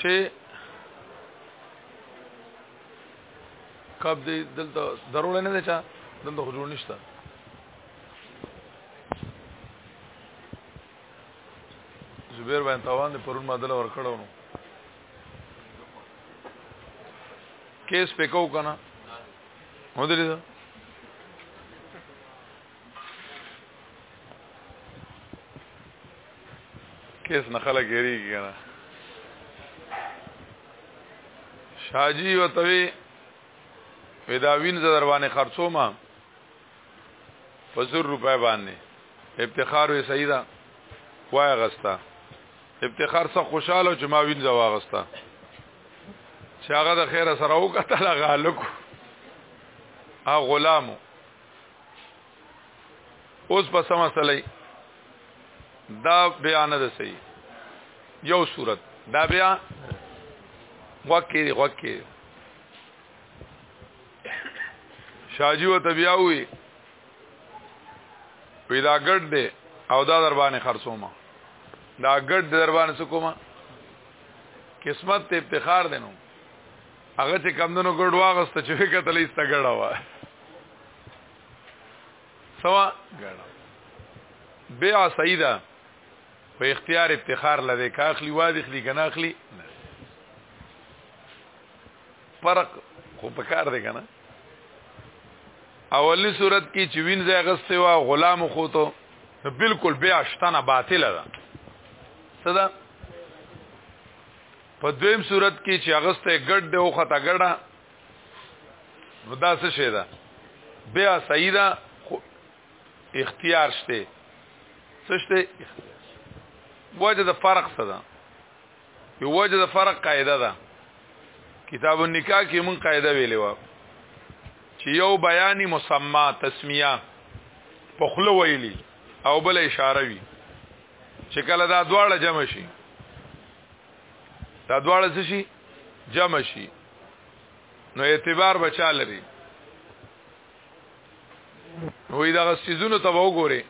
چې کب دې دلته ضرور نه ده چا دلته خو جوړ نشته زبیر باندې تاوان دې پرون مادله ور کړو نو کیس پکاو کنه مودلی دا کیس نه خلک هریږي کنه شاجی وتوی وداوین زدر باندې خرڅو ما په زر روپے باندې افتخار وی سیدا وای غستا افتخار سره خوشاله چې ما وین زوا غستا چې هغه د خیره سره وکړه هغه لکو هغه غلامو اوس په سم مسئله دا بیان ده صحیح یو صورت دا بیا وکي وکي شاجی و تبیا وی پیدا ګډ دی او دا در باندې خرڅوما دا ګډ در باندې سکوما قسمت ته افتخار دینو هغه چې کمندونو ګډ واغسته چې فکر ته لیسته ګډه وا سوا ګډه بیا سیدا په اختیار افتخار لده کا اخلي وادي خلی کنه اخلي فرق خو په کار دی کنه اولی صورت کې چې وین ځای غسته وا غلام خو ته بالکل بیا شتنه باطل ده صدا په دویم صورت کې چې اغسته ګډ دی او خطا ګډه نو دا څه شي ده بیا صحیح ده اختیار شته څه شته وجه د فرق څه ده یو وجه د فرق قاعده ده کتاب النکاح کې مون قاعده ویلې و چې یو بیانی مسما تسمیه په خله ویلی او بل اشاره وی چې کله دا دواړه جمع شي دا دواړه څه شي جمع شي نو اعتبار بچا لري نو دا غسیزونو ته وګوره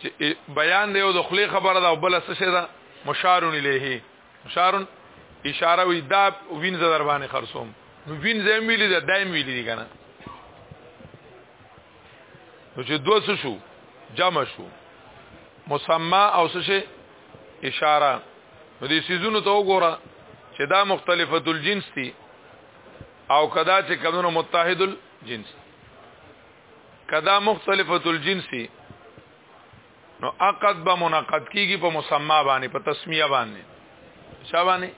چې بیان دی او د خلی خبره ده او بل څه شه ده مشارون الیه مشارون اشاره وی دا وین زدر باندې خرصوم نو وین زم ویلی دا دایم ویلی دی کنه نو چې دوه څه شو جمع شو مسما او څه شي اشاره نو دې سيزونو ته وګوره چې دا مختلفه الجنس دي او کدا چې کمونو متحد الجنس کدا مختلفه الجنس دي نو عقد به منعقد کیږي په مسما باندې په تسمیه باندې شا باندې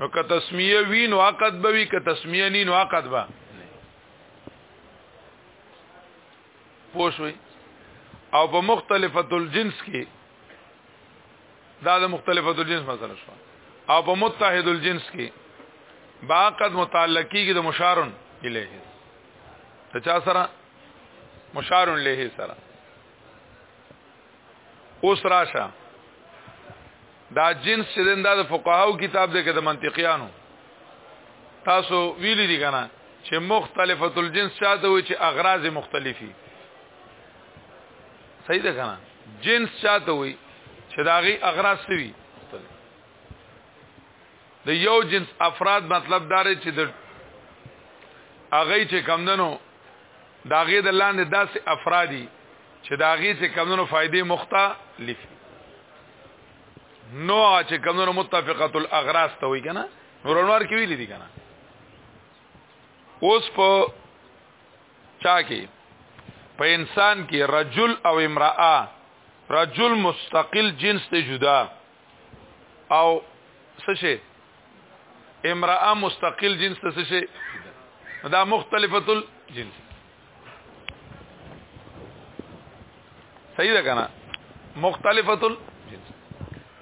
نو که تسمیه وی نو عقد به وی که تسمیه نی نو عقد به پوښوي او په مختلفه الجنس کې دا د مختلفه الجنس مثلا شو او په متحد الجنس کې باقد متعلق کیږي د مشارن الیه ته چا سره مشارن الیه سره اوس راشه دا جنس چې دنده د فقهاو کتاب دی کې د منطقيانو تاسو ویلي دي کنه چې مختلفه الجنس چاته وي چې اغراض مختلفي صحیح ده کنه جنس چاته وي چې داغي اغراض سوي د یو جنس افراد مطلب دار چې د اغه چې کمندنو داغه د لاندې داسې افرادی چې داغه چې کمونو فائدې مختلف نوع چې کمونو متفقه الاغراض ته وي کنه نور انوار کې ویل دي کنه اوس په چا کې په انسان کې رجل او امراه رجل مستقل جنس ته جدا او څه شي امراه مستقل جنس څه شي دا مختلفه الجنس صحیح ده کنه مختلفه الجنس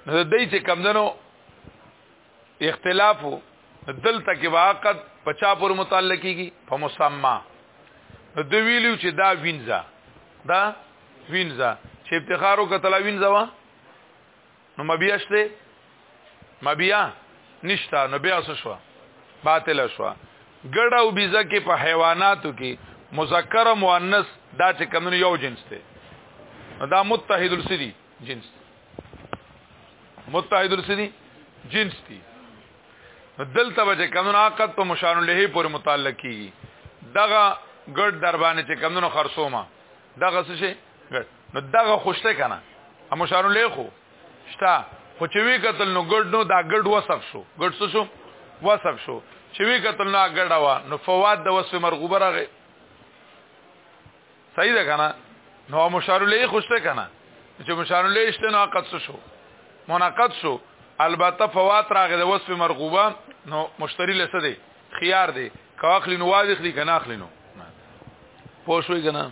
نو د دې چې کمندنو اختلاف دلته کې واقعد پچا پر متعلق کیږي په مسما د ویلو چې دا وینځه دا وینځه چې افتخارو کتل وینځه وا نو مبیا شته مبیا نشتا نو بیا څه شو باطل شو ګډ او بیزه کې په حیواناتو کې مذکر او مؤنث دا چې کمنو یو جنس دی دا متحد السدی جنس متحد السدی جنس دی دلته به چې کمنو عقد په مشان له پورې متعلق کیږي دغه ګډ دربانې چې کمنو خرصومه دغه څه شي نو دغه خوشته کنه ا مشار له خو شتا خو چې وی قتل نو ګډ نو دا ګډ وصف شو ګډ څه شو وصف شو چې وی قتل نو ګډه وا نو فواد د وصف مرغوبه راغې صحیح ده کنه نو مشار له خوشته کنه چې مشار له شته نو قد څه شو مناقض شو البته فوات راغې د وصف مرغوبه نو مشتری لسه دی خيار دی کاخلی نو واځخلی کنه اخلی نو پوه شوې کنه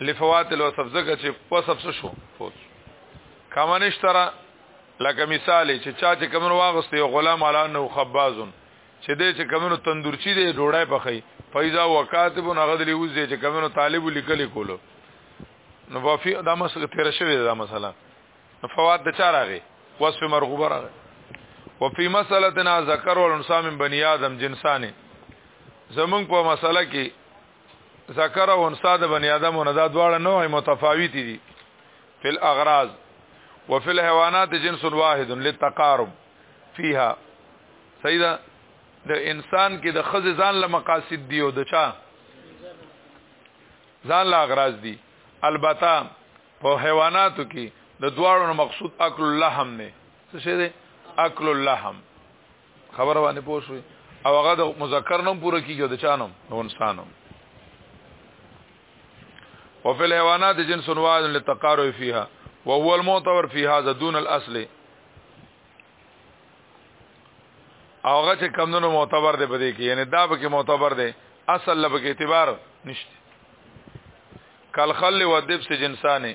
لفوات الوصف زګه چې وصف څه شو فوت کمنش ترا لکه مثال چې چا چې کمن واغست یو غلام علی انه خبازن چې دې چې کمنو تندورچی دې ډوړای پخې فیضا وکاتب هغه دې اوس دې چې کمنو طالب لیکل کولو نو وفي دا مسله تیر شوی دا مسله فوات د چا راغی وصف مرغوب راغی وفي مسلتنا ذکر والانثى من بني ادم جنسانه زمون په مسله کې ذکر او انثى د بنی آدم نه دا دواړه نوع متفاوت دي په الاغراض وفي الحيوانات جنس واحد للتقارب فيها سیدا د انسان کې د خزې ځان له مقاصد دی او د چا ځان له اغراض دی البته په حیواناتو کې د دواړو مقصود اکل اللحم نه څه شه دی اکل اللحم خبره باندې پوه شوي او هغه د مذکر نوم پوره کیږي د چانوم نو انسانوم وفي الحيوانات جنس واحد للتقارب فيها وهو المعتبر في هذا دون الاصل اوغه چې کمونو معتبر دی بده کې یعنی دا به کې معتبر دی اصل لبه کې اعتبار نشته کل خل و دب سے جنسانه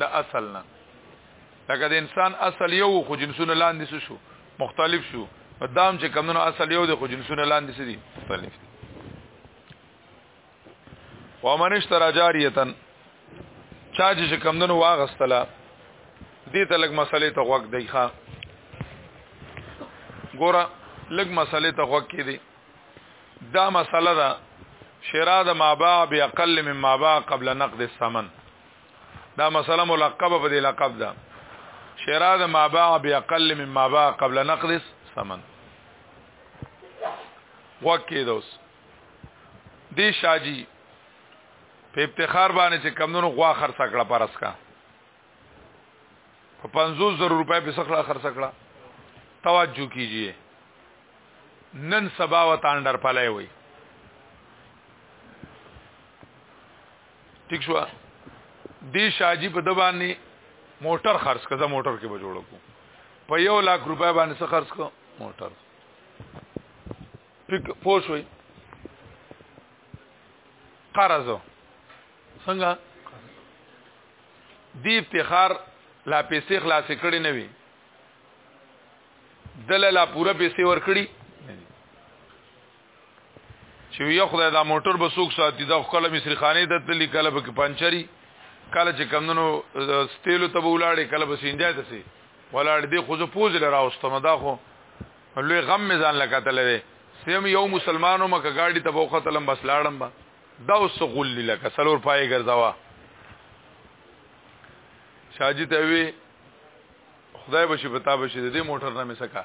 د اصل نه لکه د انسان اصل یو خو جنسونه لاندې شو مختلف شو دام چې کمونو اصل یو د خو جنسونه لاندې سدي مختلف دي ومن اشترى جاريه چا چې کمونو واغستله دې ته لګ مسلې ته وګ دی ښا ګوره لګ مسلې ته وګ کې دي دا مسله ده شرا د مابا بیا قل مما با قبل نقد الثمن دا مسله ملقبه په دې لقب ده شرا د ما باع باقل من ما باع قبل نقد ثمن وکي دوس دی شاجی په افتخار باندې چې کمونو غوا خرڅ کړه پرس کا په 50 زره روپے په سخړه خرڅ کړه توجه کیجئے نن سبا وتان در پلای وي ٹھیک شو دی شاجی په د باندې موټر خرڅ کړه موټر کې به جوړ کو په یو لاک روپیا باندې څه خرڅ کړه موټر ټیک پوښوي قرض څنګه دی افتخار لا پیسې خلاص کړي نه وي دله لا پوره پیسې ور کړی چې یو خدای دا موټر به سوق ساتي دا خپل مصری خانه ته تللی کله به پنچري کله چې کمندونو ستیلو ته ولاړې کله به سینجای ته سي ولاړ دې خو زه پوز لرا واستم دا خو لوی غم می ځان لکاتل وي سیم یو مسلمانو مکه گاډي ته بوخه تلم بس لاړم با دا اوس غول لکه سلور پای ګرځاوا شاجی ته وی خدای بشي پتا بشي دې موټر نه مسکا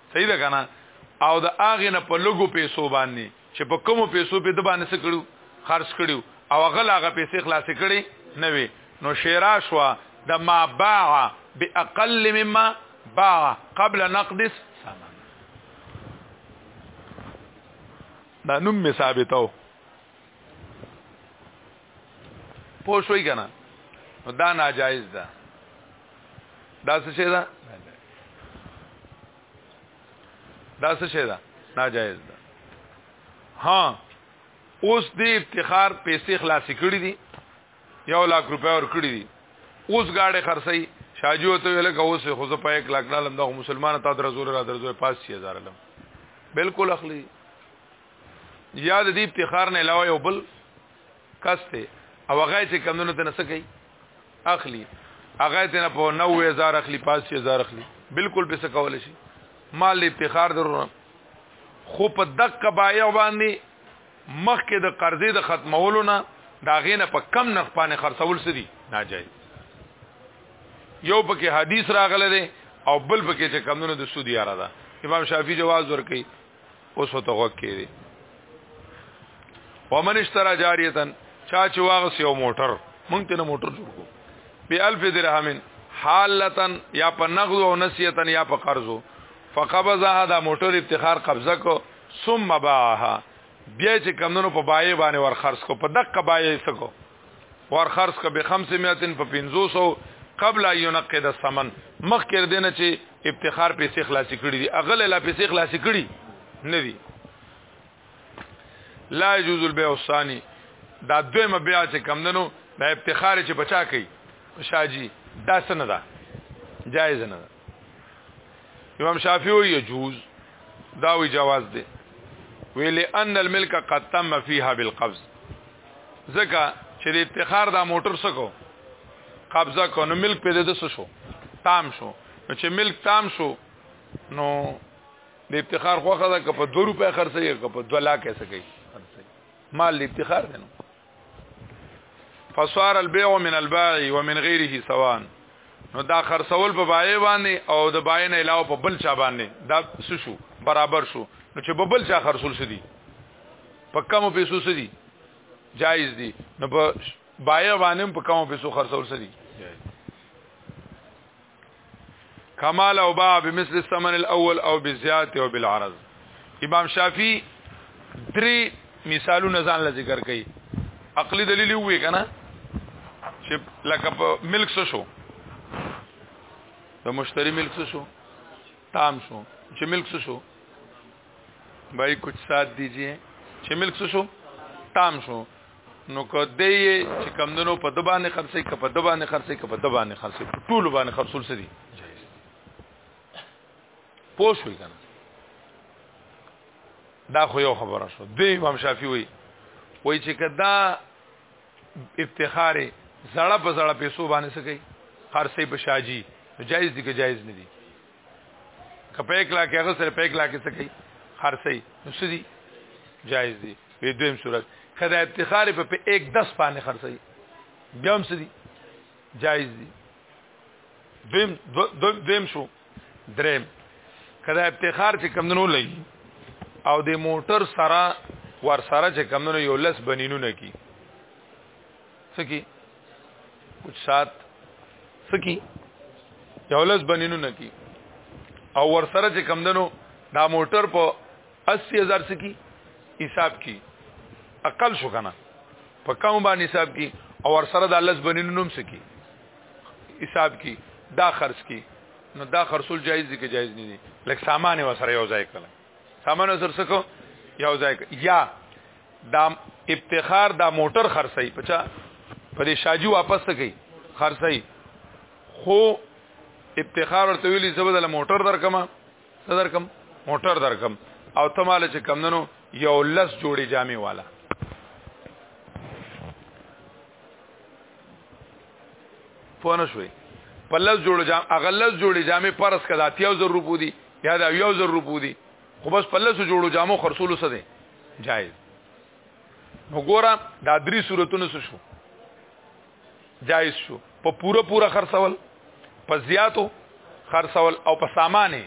صحیح ده کنه او د اغه نه په لګو پیسو باندې چې په کومو پیسو په د باندې سکړو خرج کړو او هغه لاغه پیسې خلاص کړي نه وي نو شیرا شو د ما باع باقل مما باع قبل نقدس ثمن دا نوم می ثابتو پوه شوي کنه نو دا ناجایز ده دا څه شي ده دا څه شي ده ناجایز ده ها اوس دې افتخار پیسې خلاصې کړې دي یو لاک روپیا ور کړې دي اوس گاډي خرڅي شاجو ته ویل کا اوس خو زه په 1 لاک نه لم دا مسلمان ته درزول را درزول پاس 6000 لم بالکل اخلي یا د دې افتخار نه علاوه یو بل کس ته او هغه چې کمونو ته نسکی اخلي هغه ته نه په 90000 اخلي 5000 اخلي بالکل به څه کول شي مال افتخار درو خو په دقه بایع باندې مخکې د قرضې د ختمولو نه دا غینه په کم نرخ باندې خرڅول سدي ناجایز یو پکې حدیث راغله ده او بل پکې چې کمونو د سودی اره ده امام شافعي جواز ورکړي اوس ته غوږ کې دي ومن اشترى جاريه چا چې واغس یو موټر مونږ ته نه موټر جوړ کو به الف درهمن حالتن یا په نقد او نسیتن یا په قرضو فقبضها دا موټر افتخار قبضه کو ثم باها بیا چې کمونو په بای باندې ور خرج کو په دقه بای سکو ور خرج کو به 500 په 500 قبل ينقد الثمن مخکې دینه چې افتخار پیسې خلاصې کړي دي اغل لا پیسې خلاصې کړي نه دي لا يجوز البيع الثاني دا دویمه بیا چې کم دنو دا افتخار چې بچا کوي شاجی دا سن ده جایز نه ده امام شافعی وی یجوز دا وی جواز ده ویل ان الملک قد تم فيها بالقبض زکه چې د افتخار دا موټر سکو قبضه کو نو ملک په دې د شو تام شو نو چې ملک تام شو نو د افتخار خوخه ده که په 2 روپیا خرڅي که په 2 لاک کیسه کوي مال افتخار دی نو فصار البيع من البائع ومن غيره سواء نو دا خرڅول په بای باندې او د بای نه علاوه په بل چا باندې دا څه شو برابر شو نو چې په بل چا خرڅول شدي په کمو پیسو شدي جایز دي نو په بای باندې په کمو پیسو خرڅول شدي کمال او باع بمثل الثمن الاول او بزيات او بالعرض امام شافعي درې مثالونه ځان ل ذکر کړي عقلي دلیل وې کنه چې لکه په ملک څه شو د مشتری ملک څه شو تام شو چې ملک څه شو بھائی کچھ ساتھ دیجئے چې ملک څه شو تام شو نو کدی چې کمندونو په د باندې خرڅي ک په د باندې خرڅي ک په د باندې خرڅي ټول باندې خرصول سدي جایز پوښ وی کنه دا خو یو خبره شو دی امام شافعي وی وای چې کدا افتخار زړه په زړه پیسو باندې سکی خرڅي په شاجي جایز دي که جایز نه دي کپه کلا کې هغه سره په کلا کې څه کوي خرڅي نو سدي جایز دي په دویم صورت کدا افتخار په 1 10 باندې خرڅي بیا هم سدي جایز دي دویم دویم شو دریم کدا افتخار چې کمندونو لګي او د موټر سره ور سره چې کمندونو یو لس بنینونه کی سکی کچھ سات سکی یو لس بنینو نکی او ورسره چې کم دنو دا موټر په 80000 سکی حساب کی اقل شو کنه په کم باندې حساب کی او ورسره د لس بنینو نوم سکی حساب کی دا خرج کی نو دا خرصول جایز دي که جایز نه دي لکه سامان وسره یو ځای کړل سامان سره سکو یو ځای یا دا افتخار دا موټر خرڅي پچا په دې شاجو واپس کوي خرڅي خو افتخار ورته ویلي زبدل موټر درکم صدر کم موټر درکم او تماله چې کم ننو یو لس جوړي جامې والا پونه شوي په لس جوړ جام اغلس جوړ جامې پرس کدا 30000 روپو دي یا دا یو زر روپو دي خو بس په لاسو جوړو جامو خرصولو څه دي جایز نو ګوره دا درې صورتونه څه شو جایز شو په پوره پوره خرڅول په زیاتو خرڅول او په سامانه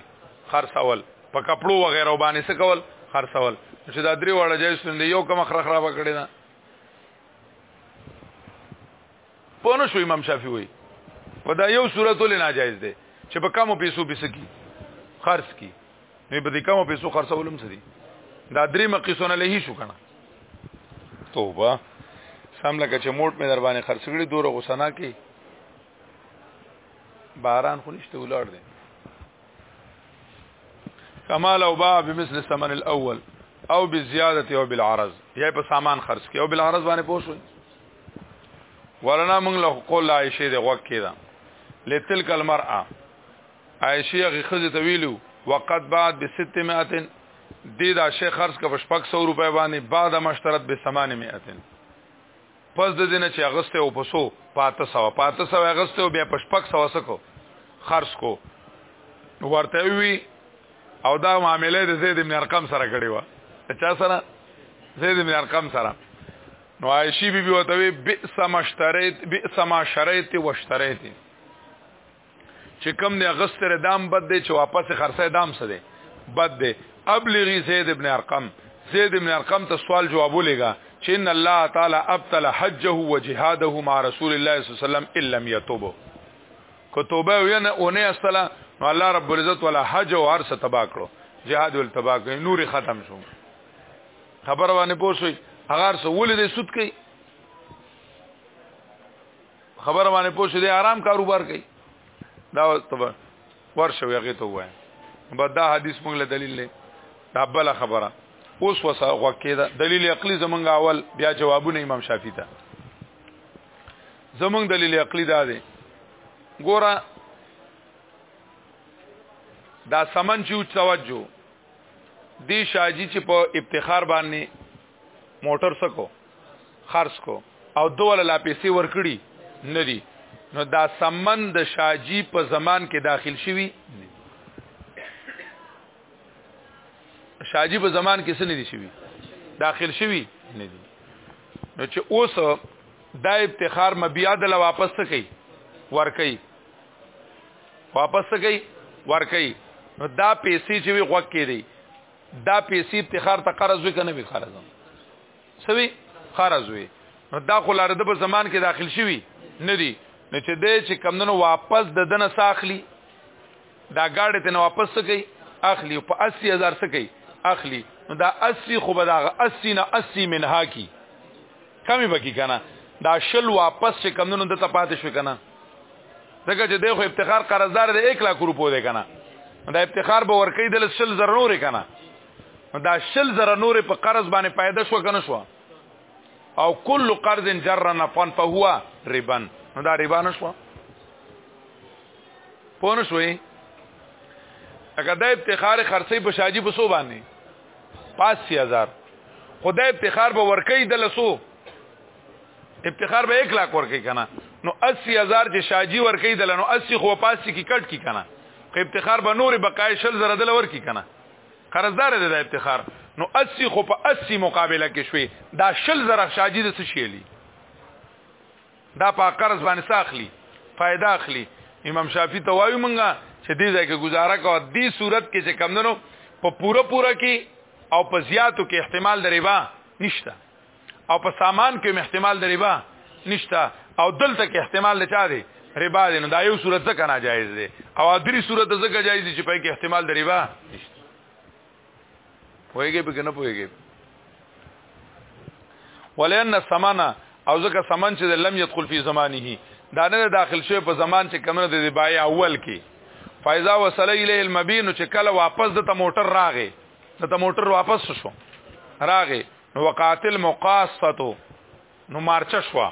خرڅول په کپړو وغیرہ باندې څه کول خرڅول چې دا درې واړه جایز شول یو کم خره خراب کړی دا پوه نه شو امام شافعي وایي په دا یو صورت ولې ناجایز دی چې په کمو پیسو پیسې کی خرڅ کی نو په دې کمو پیسو خرڅولم څه دي دا درې مقیسونه له شو کنه توبه سم لکه چې موټ مې در باندې خرڅ کړي دوره غسنا کې باران خو نشته ولړ دی کما لو باع بمثل الثمن الاول او بزياده او بالعرض یا په سامان خرڅ کې او بالعرض باندې پوښوي ورنا موږ له قول عائشه د غوږ کې ده لتلک المرأه عائشه هغه خزه ته ویلو وقد بعد ب 600 دې دا شیخ خرج کا پښپک 100 روپے باندې بعد مشترت به 800 پس د دینه چې اغسته او پسو پاته سو پاته سو اغسته او بیا پښپک سو سکو خرج کو ورته وی او دا معاملې د زید ابن ارقم سره کړی و چا سره زید ابن ارقم سره نو عائشی بی بی وتوی بئس ما اشتریت بئس ما شریت و اشتریت چې کم نه غستره دام بد دی چې واپس خرڅه دام سره بد دی ابلغی زید ابن ارقم زید ابن ارقم ته سوال جواب ولېګا چې ان الله تعالی ابطل حجه و جهاده مع رسول الله صلی الله علیه وسلم الا لم يتوب کو توبه ونه اونه استلا نو الله رب العزت ولا حج او هر څه تبا کړو جهاد ول تبا کړو نور ختم شو خبر باندې پوښوي اگر سو ولې دې سود کوي خبر باندې پوښوي دې آرام کاروبار کوي دا تبا ورشه ویغه ته وای بس دا حدیث موږ له دلیل نه دا بل خبره اوس وسه غوکې دا دلیل عقلی زمونږ اول بیا جوابونه امام شافعی ته زمونږ دلیل عقلی دا دی ګوره دا سمن چې توجه دی شاجی چې په افتخار باندې موټر سکو خرڅ کو او دوله لا پیسې ورکړي ندي نو دا سمن د شاجی په زمان کې داخل شوی شاجی په زمان کې څه ندي شوی داخل شوی ندي نو چې اوس دا افتخار مبیا د واپس کوي ور کوي واپس کوي ور کوي نو دا پیسې چې وی غوږ کې دی دا پیسې افتخار ته قرض وکنه وی قرض سوي قرض وی نو دا خو لاره د زمان کې داخل شوی نه دی نو چې دې چې کمندونو واپس د دنه ساخلی دا گاډي ته واپس کوي اخلي په 80000 سکي اخلي نو دا 80 خو به دا 80 نه 80 منها کی کمی بکی کنه دا شل واپس چې کمونو د تپات شو کنه دغه چې دغه افتخار قرضدار د 1 لک روپو دی کنه دا افتخار به ورکی د شل زر نور کنه دا شل زر نور په قرض باندې پیدا شو کنه شو او کل قرض جر نفن فهو ربا نو دا ربا نشو پونه شوي اګه د افتخار خرڅي په شاجي په سو باندې پاسی هزار خدای افتخار به ورکی دلسو افتخار به 1 لاک ورکی کنه نو 80 هزار چې شاجی ورکی دلنو 80 خو پاسی کی کټ کی کنه خو افتخار به نور بقای شل زره دل ورکی کنه قرضدار دی دا افتخار نو 80 خو په 80 مقابله کې شوي دا شل زره شاجی د څه شیلی دا په قرض باندې ساخلی فائدہ اخلي امام شافعي ته وایو مونږه چې دې ځای کې گزاره کوه دې صورت کې چې کم دنو په پوره پوره کې او په زیاتو کې احتمال د ربا نشته او په سامان کې احتمال د ربا نشته او دلته کې احتمال لچا دی ربا دی نو دا یو صورت ځکه ناجایز دی او درې صورت ځکه جایز دي چې په کې احتمال د ربا نشته پوهیږي به کنه پوهیږي ولئن السمانه او ځکه سمن چې لم يدخل فی زمانه دا نه داخل شوی په زمان چې کمنه د بای اول کې فایزا وصل الیه المبین چې کله واپس د موټر راغې د موټر واپس شو راغې نو وقاتل مقاصته نو مارچه شو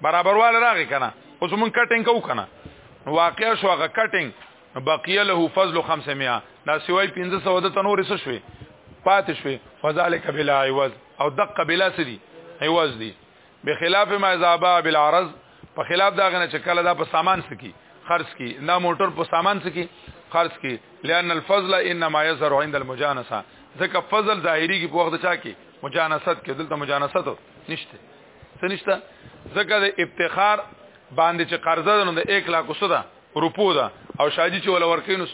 برابرواله راغی کنه اوس مونږ کټینګ کو کنه واقع شو هغه کټینګ بقیه له فضل 500 دا سوای 1500 د تنور څه شوي پات شوي فذلک بلا عوض او دقه بلا سدي عوض دي بخلاف ما ذابا بالعرض په خلاف دا غنه چې کله دا په سامان سکی خرڅ کی نه موټر په سامان سکی خرڅ کی لئن الفضل انما يظهر عند المجانسه ځکه فضل ظاهری کی په وخت چا کی مجانست کې دلته مجانست نشته سنشته زکه د افتخار باندې چې قرضه ده نو د 1 لک وسو ده روپو ده او شاجی چې ولا ورکې نو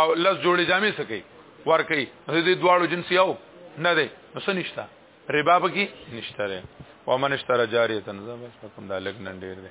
او لس جوړې جامې سکی ورکې د دې دواړو جنس یو نه ده نو سنشته ربا پکې نشته ده و من اشترى جاریه تنظیم بس کوم دا لګ نن ډیر ده